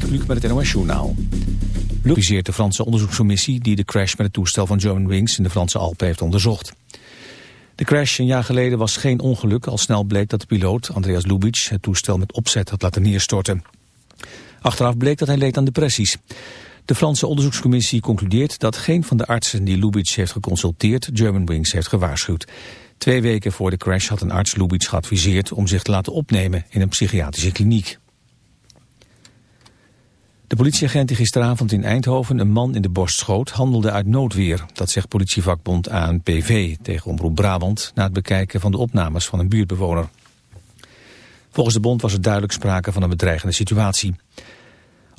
Gert met het NOS Journaal. De Franse onderzoekscommissie die de crash met het toestel van Germanwings in de Franse Alpen heeft onderzocht. De crash een jaar geleden was geen ongeluk, al snel bleek dat de piloot, Andreas Lubitsch, het toestel met opzet had laten neerstorten. Achteraf bleek dat hij leed aan depressies. De Franse onderzoekscommissie concludeert dat geen van de artsen die Lubitsch heeft geconsulteerd Germanwings heeft gewaarschuwd. Twee weken voor de crash had een arts Lubitsch geadviseerd om zich te laten opnemen in een psychiatrische kliniek. De politieagent die gisteravond in Eindhoven een man in de borst schoot... handelde uit noodweer. Dat zegt politievakbond ANPV tegen Omroep Brabant... na het bekijken van de opnames van een buurtbewoner. Volgens de bond was er duidelijk sprake van een bedreigende situatie.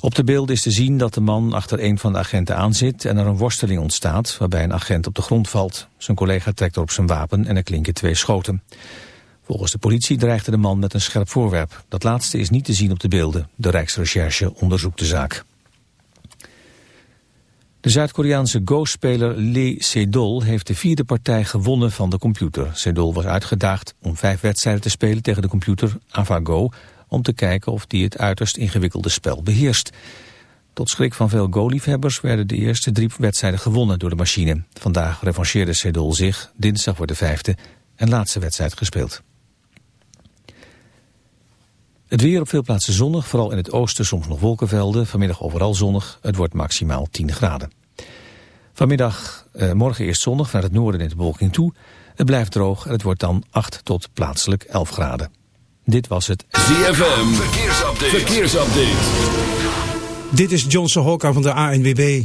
Op de beelden is te zien dat de man achter een van de agenten aanzit... en er een worsteling ontstaat waarbij een agent op de grond valt. Zijn collega trekt op zijn wapen en er klinken twee schoten. Volgens de politie dreigde de man met een scherp voorwerp. Dat laatste is niet te zien op de beelden. De Rijksrecherche onderzoekt de zaak. De Zuid-Koreaanse Go-speler Lee Sedol heeft de vierde partij gewonnen van de computer. Sedol was uitgedaagd om vijf wedstrijden te spelen tegen de computer AvaGo... om te kijken of die het uiterst ingewikkelde spel beheerst. Tot schrik van veel Go-liefhebbers werden de eerste drie wedstrijden gewonnen door de machine. Vandaag revancheerde Sedol zich, dinsdag wordt de vijfde en laatste wedstrijd gespeeld. Het weer op veel plaatsen zonnig, vooral in het oosten soms nog wolkenvelden. Vanmiddag overal zonnig, het wordt maximaal 10 graden. Vanmiddag, eh, morgen eerst zonnig, vanuit het noorden in de bewolking toe. Het blijft droog en het wordt dan 8 tot plaatselijk 11 graden. Dit was het ZFM Verkeersupdate. Verkeersupdate. Dit is Johnson Hokka van de ANWB.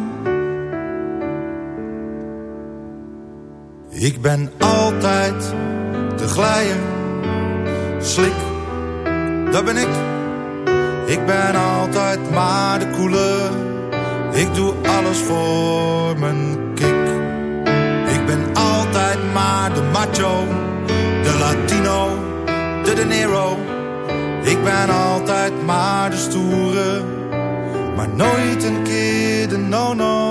Ik ben altijd de glijer, slik, dat ben ik. Ik ben altijd maar de koele, ik doe alles voor mijn kick. Ik ben altijd maar de macho, de Latino, de De Niro. Ik ben altijd maar de stoere, maar nooit een keer de no-no.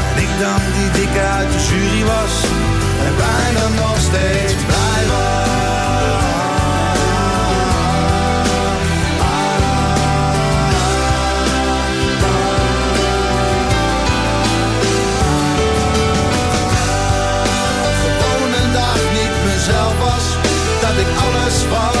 Dan die dikke uit de jury was. En bijna nog steeds blij was. Gewoon een dag niet mezelf was. Dat ik alles was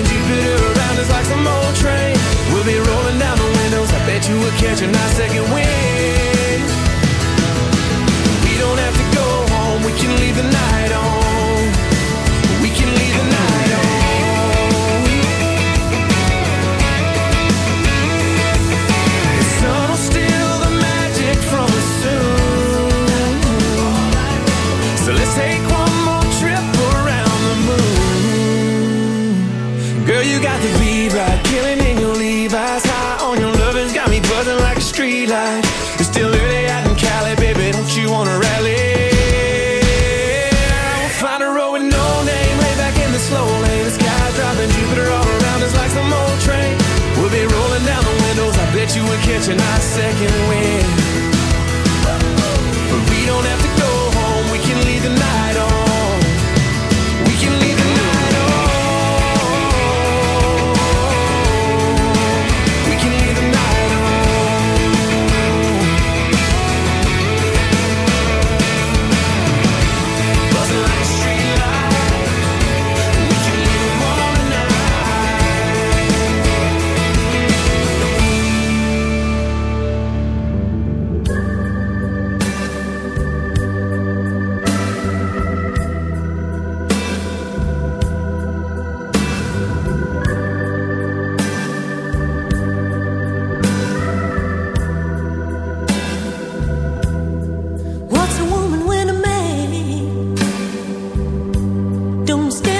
Dropping Jupiter around us like some old train. We'll be rolling down the windows. I bet you will catch a nice second wind. We don't have to go home. We can leave the night on. kitchen, I second don't sei.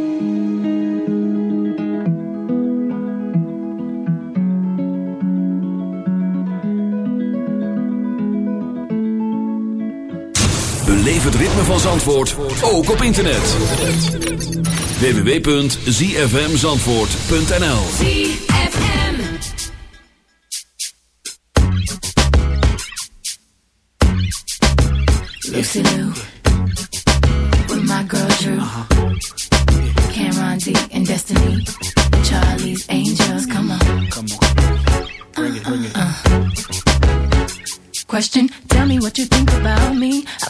Beleef het ritme van Zandvoort, ook op internet. www.zfmzandvoort.nl ZFM. Lucy Lou with my girl Drew, Cameron D and Destiny, Charlie's Angels. Come on, come on, bring it, bring it. Question: Tell me what you think about me. I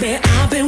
Baby, I've been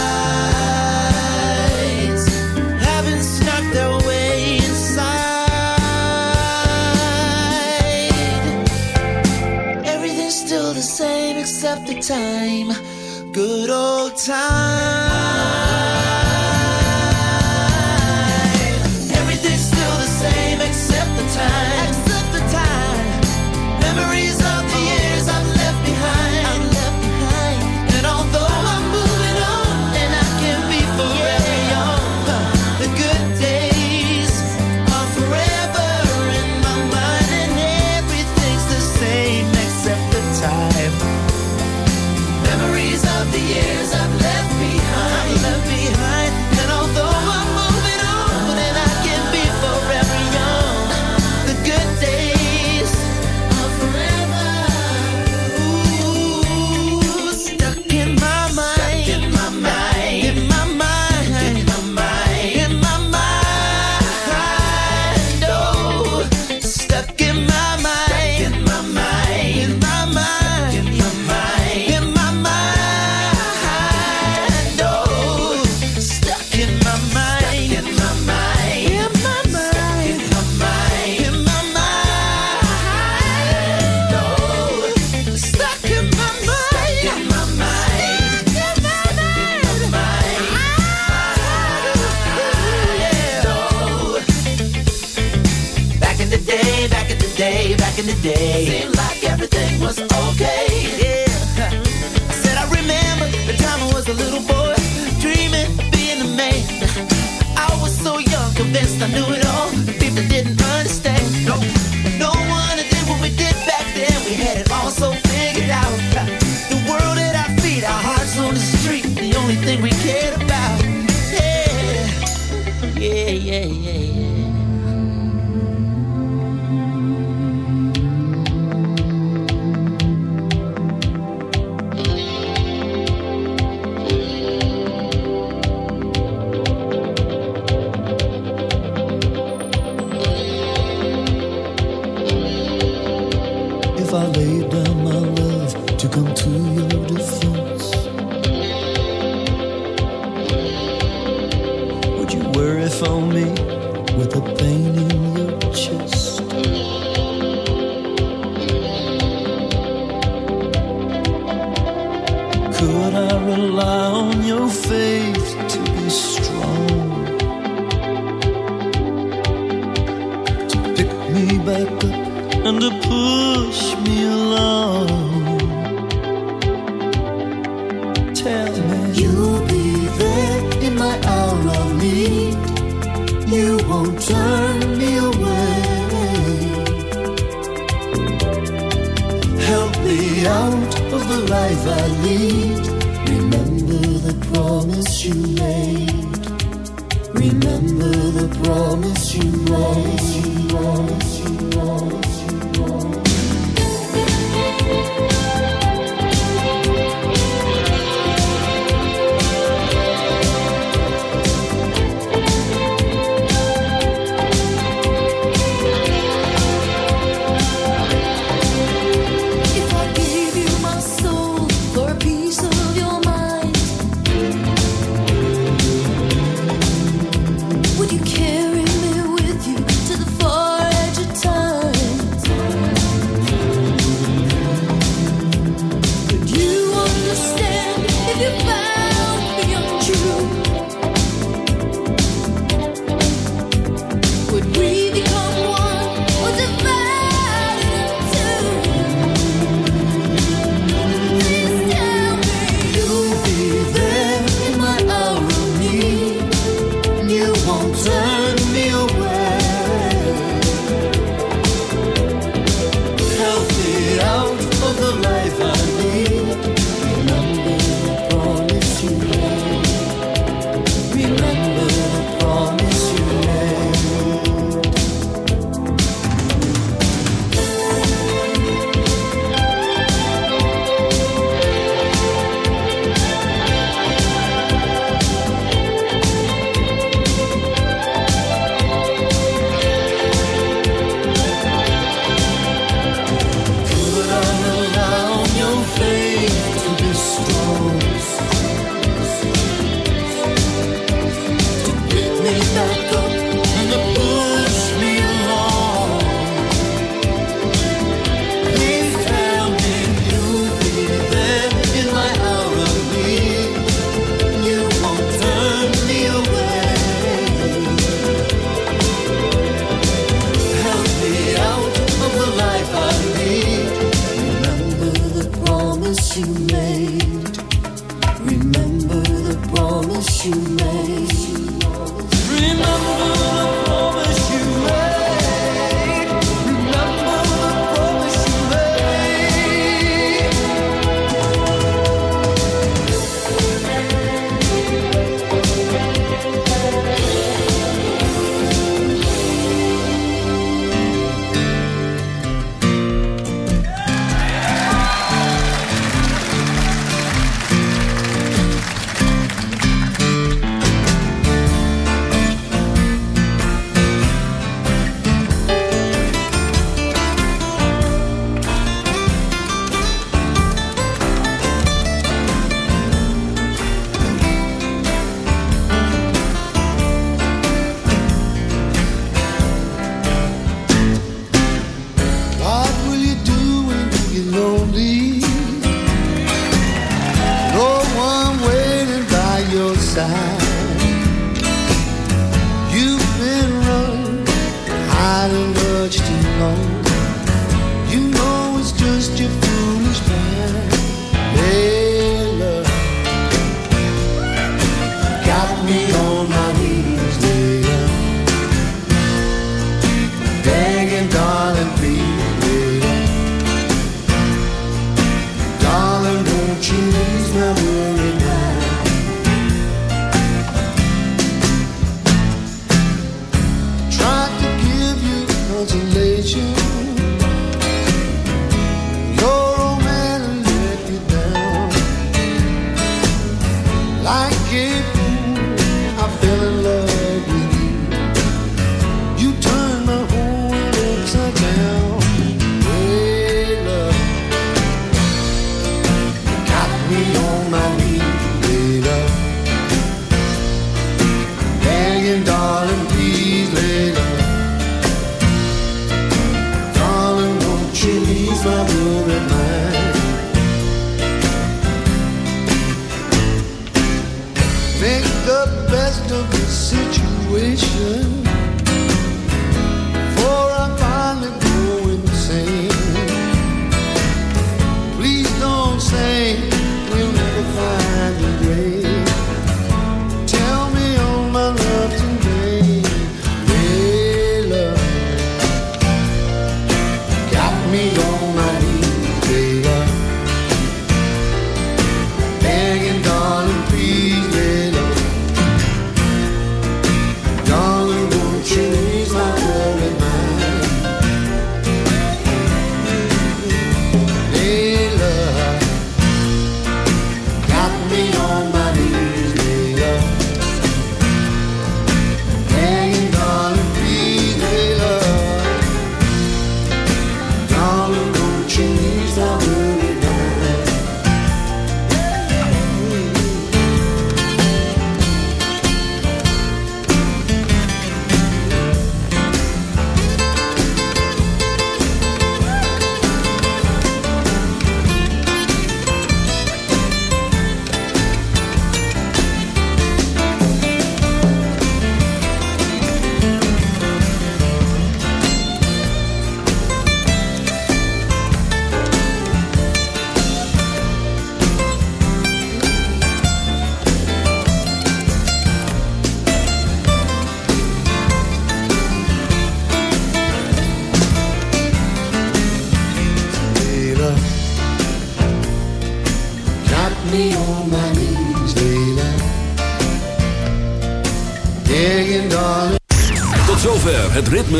the time. Good old time.